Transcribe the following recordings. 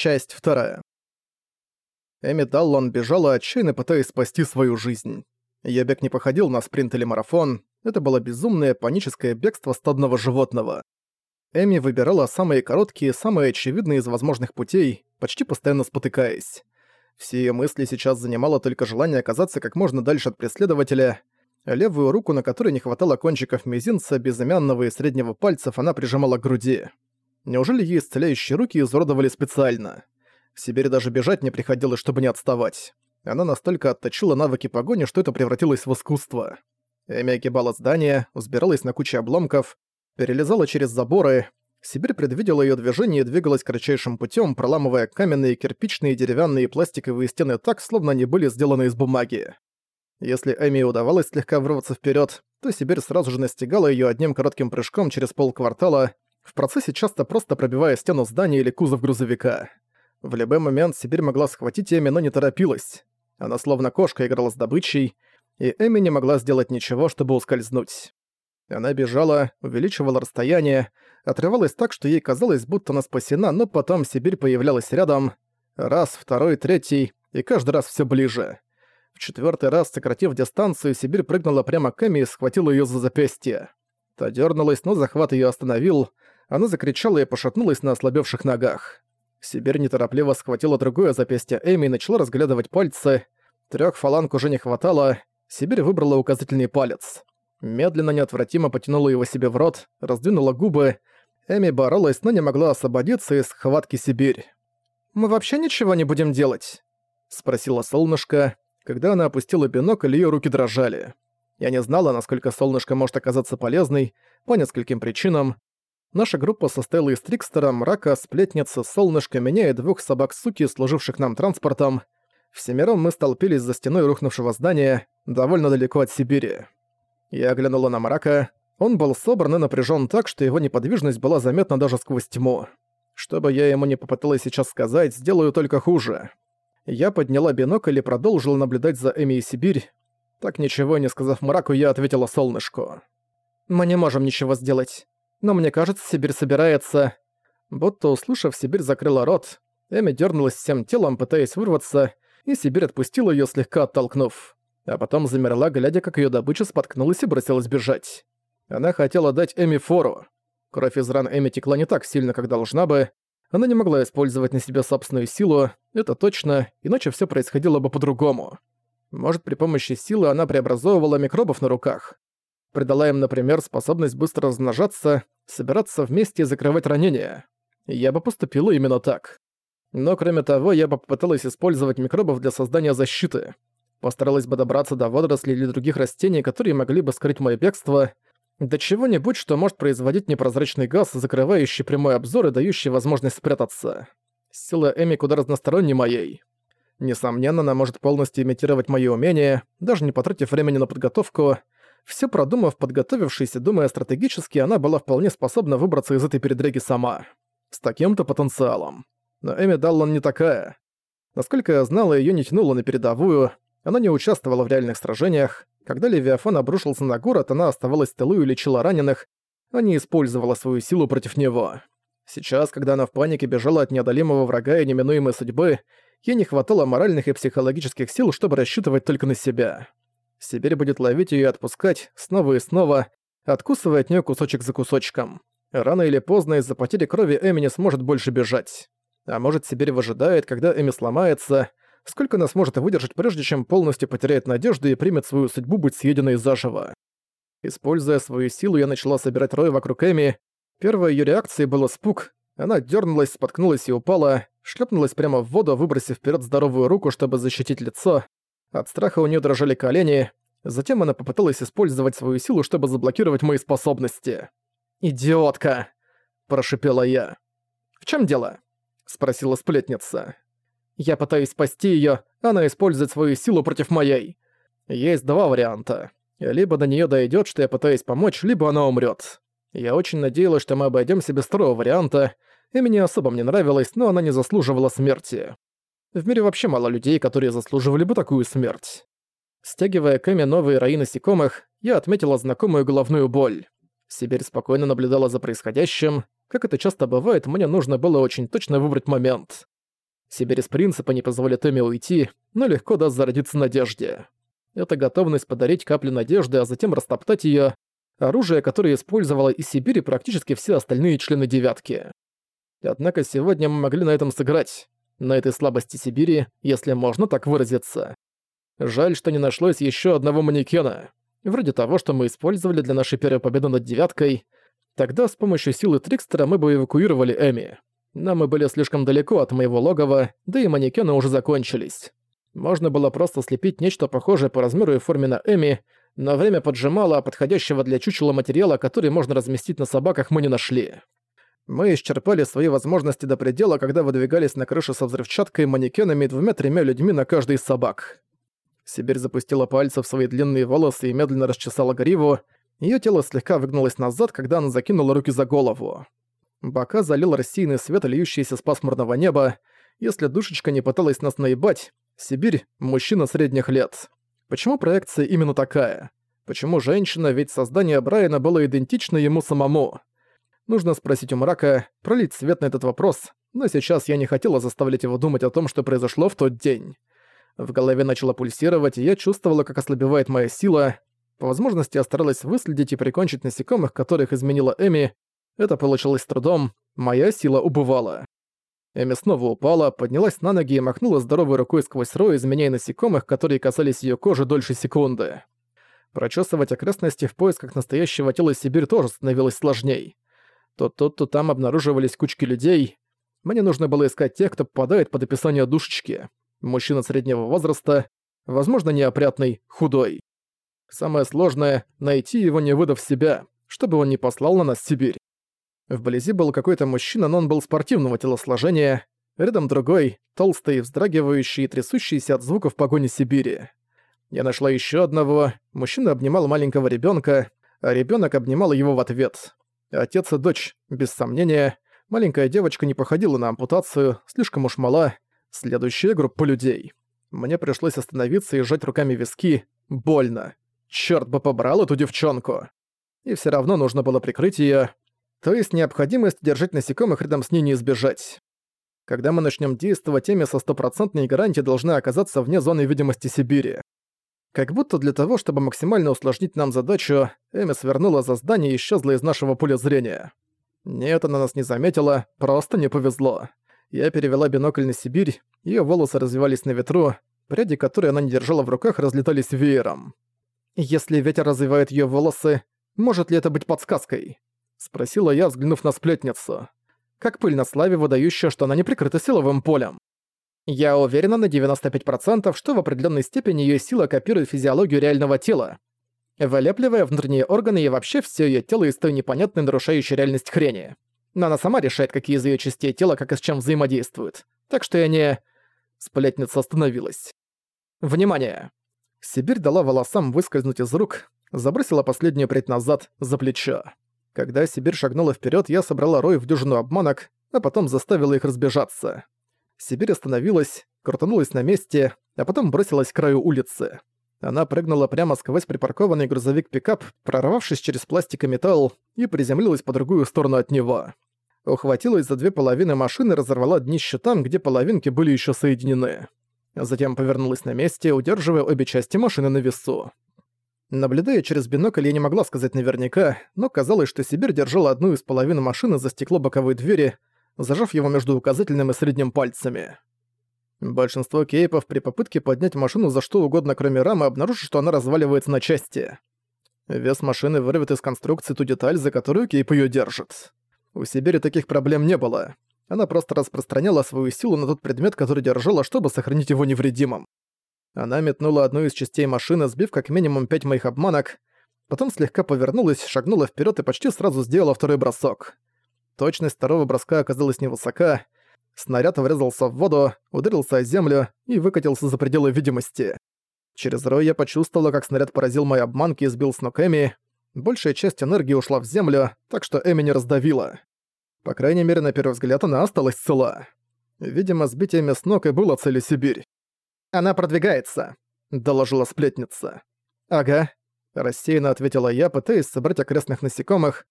Часть вторая. Эми Даллон бежала, отчаянно пытаясь спасти свою жизнь. Её бег не походил на спринт или марафон, это было безумное паническое бегство стадного животного. Эми выбирала самые короткие, самые очевидные из возможных путей, почти постоянно спотыкаясь. Все её мысли сейчас занимало только желание оказаться как можно дальше от преследователя. Левую руку, на которой не хватало кончиков мизинца, безымянного и среднего пальцев, она прижимала к груди. Неужели ей исцеляющие руки изуродовали специально? Сибири даже бежать не приходилось, чтобы не отставать. Она настолько отточила навыки погони, что это превратилось в искусство. Эми огибала здание, взбиралась на кучу обломков, перелезала через заборы. Сибирь предвидела ее движение и двигалась кратчайшим путем, проламывая каменные, кирпичные, деревянные и пластиковые стены так, словно они были сделаны из бумаги. Если Эми удавалось слегка вырваться вперед, то Сибирь сразу же настигала ее одним коротким прыжком через полквартала, в процессе часто просто пробивая стену здания или кузов грузовика. В любой момент Сибирь могла схватить Эми, но не торопилась. Она словно кошка играла с добычей, и Эми не могла сделать ничего, чтобы ускользнуть. Она бежала, увеличивала расстояние, отрывалась так, что ей казалось, будто она спасена, но потом Сибирь появлялась рядом. Раз, второй, третий, и каждый раз все ближе. В четвертый раз, сократив дистанцию, Сибирь прыгнула прямо к Эми и схватила ее за запястье. Та дернулась, но захват ее остановил, она закричала и пошатнулась на ослабевших ногах. Сибирь неторопливо схватила другое запястье Эми и начала разглядывать пальцы. Трёх фаланг уже не хватало, Сибирь выбрала указательный палец. Медленно, неотвратимо потянула его себе в рот, раздвинула губы. Эми боролась, но не могла освободиться из схватки Сибирь. «Мы вообще ничего не будем делать?» — спросила солнышко. Когда она опустила бинокль, её руки дрожали. Я не знала, насколько солнышко может оказаться полезной, по нескольким причинам, Наша группа состояла из Трикстера, Мрака, Сплетницы, Солнышка, меня и двух собак-суки, служивших нам транспортом. Всемиром мы столпились за стеной рухнувшего здания, довольно далеко от Сибири. Я оглянула на Мрака. Он был собран и напряжен так, что его неподвижность была заметна даже сквозь тьму. Что бы я ему не попыталась сейчас сказать, сделаю только хуже. Я подняла бинокль и продолжила наблюдать за Эми и Сибирь. Так ничего не сказав Мраку, я ответила солнышку. «Мы не можем ничего сделать. Но мне кажется, Сибирь собирается... Будто услышав, Сибирь закрыла рот. Эми дернулась всем телом, пытаясь вырваться, и Сибирь отпустила ее, слегка оттолкнув. А потом замерла, глядя, как ее добыча споткнулась и бросилась бежать. Она хотела дать Эми фору. Кровь из ран Эми текла не так сильно, как должна бы. Она не могла использовать на себя собственную силу, это точно, иначе все происходило бы по-другому. Может, при помощи силы она преобразовывала микробов на руках придала им, например, способность быстро размножаться, собираться вместе и закрывать ранения. Я бы поступила именно так. Но кроме того, я бы попыталась использовать микробов для создания защиты. Постаралась бы добраться до водорослей или других растений, которые могли бы скрыть мое бегство, до чего-нибудь, что может производить непрозрачный газ, закрывающий прямой обзор и дающий возможность спрятаться. Сила Эми куда разносторонней моей. Несомненно, она может полностью имитировать мои умения, даже не потратив времени на подготовку, все продумав, подготовившись и думая стратегически, она была вполне способна выбраться из этой передряги сама. С таким-то потенциалом. Но Эми Даллан не такая. Насколько я знала, её не тянуло на передовую, она не участвовала в реальных сражениях. Когда Левиафан обрушился на город, она оставалась в тылу и лечила раненых, а не использовала свою силу против него. Сейчас, когда она в панике бежала от неодолимого врага и неминуемой судьбы, ей не хватало моральных и психологических сил, чтобы рассчитывать только на себя. Сибирь будет ловить ее и отпускать снова и снова, откусывая от нее кусочек за кусочком. Рано или поздно из-за потери крови Эми не сможет больше бежать. А может, Сибирь выжидает, когда Эми сломается, сколько она сможет выдержать, прежде чем полностью потеряет надежду и примет свою судьбу быть съеденной заживо. Используя свою силу, я начала собирать рой вокруг Эми. Первой ее реакцией был испуг. Она дернулась, споткнулась и упала, шлепнулась прямо в воду, выбросив вперед здоровую руку, чтобы защитить лицо. От страха у нее дрожали колени, затем она попыталась использовать свою силу, чтобы заблокировать мои способности. «Идиотка!» – прошипела я. «В чем дело?» – спросила сплетница. «Я пытаюсь спасти ее, она использует свою силу против моей. Есть два варианта. Либо до нее дойдет, что я пытаюсь помочь, либо она умрет. Я очень надеялась, что мы обойдемся без второго варианта, и мне особо мне нравилось, но она не заслуживала смерти. В мире вообще мало людей, которые заслуживали бы такую смерть. Стягивая к Эми новые раи насекомых, я отметила знакомую головную боль. Сибирь спокойно наблюдала за происходящим. Как это часто бывает, мне нужно было очень точно выбрать момент. Сибирь из принципа не позволит Эми уйти, но легко даст зародиться надежде. Это готовность подарить каплю надежды, а затем растоптать ее, оружие, которое использовала из Сибири практически все остальные члены «девятки». Однако сегодня мы могли на этом сыграть, на этой слабости Сибири, если можно так выразиться. Жаль, что не нашлось еще одного манекена, вроде того, что мы использовали для нашей первой победы над «девяткой», Тогда с помощью силы Трикстера мы бы эвакуировали Эми. Но мы были слишком далеко от моего логова, да и манекены уже закончились. Можно было просто слепить нечто похожее по размеру и форме на Эми, но время поджимало, а подходящего для чучела материала, который можно разместить на собаках, мы не нашли. Мы исчерпали свои возможности до предела, когда выдвигались на крышу со взрывчаткой, манекенами и двумя-тремя людьми на каждый из собак. Сибирь запустила пальцы в свои длинные волосы и медленно расчесала гриву, Её тело слегка выгнулось назад, когда она закинула руки за голову. Бока залил рассеянный свет, льющийся с пасмурного неба. Если душечка не пыталась нас наебать, Сибирь – мужчина средних лет. Почему проекция именно такая? Почему женщина, ведь создание Брайана было идентично ему самому? Нужно спросить у мрака, пролить свет на этот вопрос, но сейчас я не хотела заставлять его думать о том, что произошло в тот день. В голове начало пульсировать, и я чувствовала, как ослабевает моя сила, по возможности я старалась выследить и прикончить насекомых, которых изменила Эми. Это получилось с трудом, моя сила убывала. Эми снова упала, поднялась на ноги и махнула здоровой рукой сквозь рой, изменяя насекомых, которые касались ее кожи дольше секунды. Прочесывать окрестности в поисках настоящего тела Сибирь тоже становилось сложней. То тут, то там обнаруживались кучки людей. Мне нужно было искать тех, кто попадает под описание душечки. Мужчина среднего возраста, возможно, неопрятный, худой. Самое сложное — найти его, не выдав себя, чтобы он не послал на нас Сибирь. Вблизи был какой-то мужчина, но он был спортивного телосложения, рядом другой, толстый, вздрагивающий и трясущийся от звуков погони Сибири. Я нашла еще одного, мужчина обнимал маленького ребенка, а ребенок обнимал его в ответ. Отец и дочь, без сомнения. Маленькая девочка не походила на ампутацию, слишком уж мала. Следующая группа людей. Мне пришлось остановиться и сжать руками виски. Больно. Чёрт бы побрал эту девчонку. И всё равно нужно было прикрыть её. То есть необходимость держать насекомых рядом с ней не избежать. Когда мы начнём действовать, Эми со стопроцентной гарантией должны оказаться вне зоны видимости Сибири. Как будто для того, чтобы максимально усложнить нам задачу, Эми свернула за здание и исчезла из нашего поля зрения. Нет, она нас не заметила, просто не повезло. Я перевела бинокль на Сибирь, её волосы развивались на ветру, пряди, которые она не держала в руках, разлетались веером. «Если ветер развивает её волосы, может ли это быть подсказкой?» — спросила я, взглянув на сплетницу. Как пыль на славе, выдающая, что она не прикрыта силовым полем. Я уверена на 95%, что в определенной степени ее сила копирует физиологию реального тела, вылепливая внутренние органы и вообще все ее тело из той непонятной нарушающей реальность хрени. Но она сама решает, какие из ее частей тела как и с чем взаимодействуют. Так что я не... Сплетница остановилась. Внимание! Сибирь дала волосам выскользнуть из рук, забросила последнюю прядь назад, за плечо. Когда Сибирь шагнула вперед, я собрала рой в дюжину обманок, а потом заставила их разбежаться. Сибирь остановилась, крутанулась на месте, а потом бросилась к краю улицы. Она прыгнула прямо сквозь припаркованный грузовик-пикап, прорвавшись через пластик и металл, и приземлилась по другую сторону от него. Ухватилась за две половины машины и разорвала днище там, где половинки были еще соединены. Затем повернулась на месте, удерживая обе части машины на весу. Наблюдая через бинокль, я не могла сказать наверняка, но казалось, что Сибирь держала одну из половин машины за стекло боковой двери, зажав его между указательным и средним пальцами. Большинство кейпов при попытке поднять машину за что угодно, кроме рамы, обнаружат, что она разваливается на части. Вес машины вырвет из конструкции ту деталь, за которую кейп ее держит. У Сибири таких проблем не было. Она просто распространяла свою силу на тот предмет, который держала, чтобы сохранить его невредимым. Она метнула одну из частей машины, сбив как минимум пять моих обманок, потом слегка повернулась, шагнула вперед и почти сразу сделала второй бросок. Точность второго броска оказалась невысока, снаряд врезался в воду, ударился о землю и выкатился за пределы видимости. Через рой я почувствовала, как снаряд поразил мои обманки и сбил с ног Эми. Большая часть энергии ушла в землю, так что Эми не раздавила. По крайней мере, на первый взгляд она осталась цела. Видимо, сбитие с ног и было целью Сибирь. «Она продвигается», — доложила сплетница. «Ага», — рассеянно ответила я, пытаясь собрать окрестных насекомых.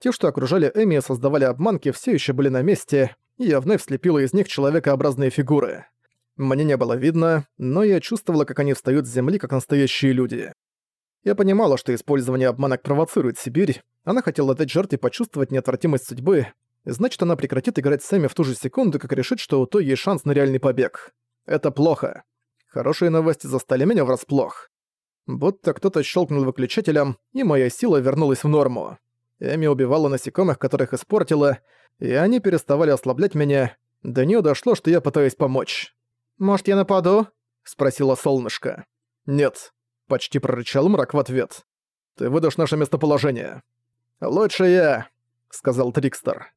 Те, что окружали Эми и создавали обманки, все еще были на месте, и я вновь слепила из них человекообразные фигуры. Мне не было видно, но я чувствовала, как они встают с земли, как настоящие люди. Я понимала, что использование обманок провоцирует Сибирь, она хотела дать жертве почувствовать неотвратимость судьбы, значит, она прекратит играть с Эми в ту же секунду, как решит, что у той есть шанс на реальный побег. Это плохо. Хорошие новости застали меня врасплох. Будто кто-то щелкнул выключателем, и моя сила вернулась в норму. Эми убивала насекомых, которых испортила, и они переставали ослаблять меня. До неё дошло, что я пытаюсь помочь. «Может, я нападу?» — спросила солнышко. «Нет», — почти прорычал мрак в ответ. «Ты выдашь наше местоположение». «Лучше я», — сказал Трикстер.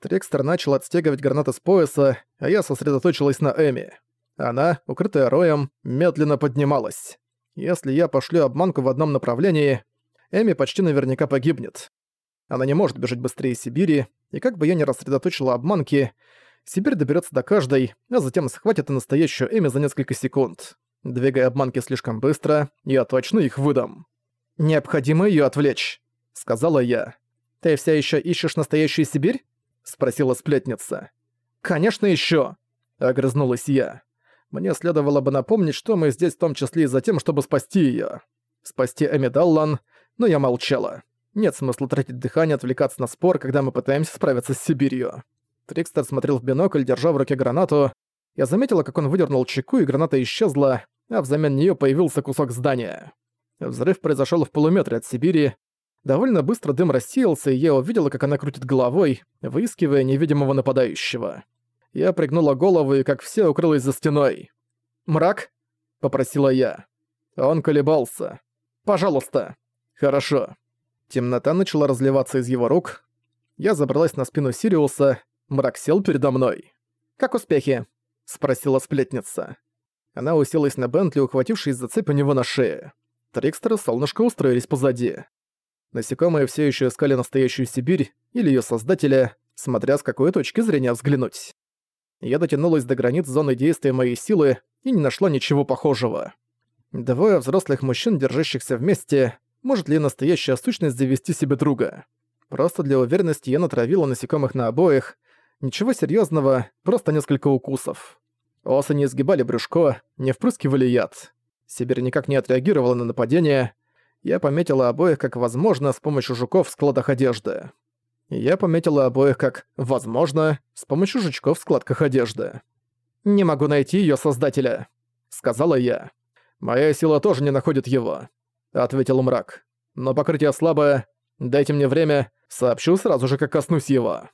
Трикстер начал отстегивать гранаты с пояса, а я сосредоточилась на Эми. Она, укрытая роем, медленно поднималась. Если я пошлю обманку в одном направлении, Эми почти наверняка погибнет. Она не может бежать быстрее Сибири, и как бы я ни рассредоточила обманки, Сибирь доберется до каждой, а затем схватит и настоящую Эми за несколько секунд. Двигая обманки слишком быстро, я точно их выдам. «Необходимо ее отвлечь», — сказала я. «Ты все еще ищешь настоящую Сибирь?» — спросила сплетница. «Конечно еще, огрызнулась я. Мне следовало бы напомнить, что мы здесь в том числе и за тем, чтобы спасти ее. Спасти Эми Даллан, но я молчала. Нет смысла тратить дыхание, отвлекаться на спор, когда мы пытаемся справиться с Сибирью. Трикстер смотрел в бинокль, держа в руке гранату. Я заметила, как он выдернул чеку, и граната исчезла, а взамен нее появился кусок здания. Взрыв произошел в полуметре от Сибири. Довольно быстро дым рассеялся, и я увидела, как она крутит головой, выискивая невидимого нападающего. Я пригнула голову и, как все, укрылась за стеной. «Мрак?» — попросила я. Он колебался. «Пожалуйста». «Хорошо». Темнота начала разливаться из его рук. Я забралась на спину Сириуса, мрак сел передо мной. «Как успехи?» — спросила сплетница. Она уселась на Бентли, ухватившись за цепь у него на шее. Трикстер и Солнышко устроились позади. Насекомые все еще искали настоящую Сибирь или ее создателя, смотря с какой точки зрения взглянуть. Я дотянулась до границ зоны действия моей силы и не нашла ничего похожего. Двое взрослых мужчин, держащихся вместе, может ли настоящая сущность завести себе друга. Просто для уверенности я натравила насекомых на обоих. Ничего серьезного, просто несколько укусов. Осы не изгибали брюшко, не впрыскивали яд. Сибирь никак не отреагировала на нападение. Я пометила обоих как «возможно» с помощью жуков в складах одежды. Я пометила обоих как «возможно» с помощью жучков в складках одежды. «Не могу найти ее создателя», — сказала я. «Моя сила тоже не находит его ответил мрак. «Но покрытие слабое. Дайте мне время, сообщу сразу же, как коснусь его».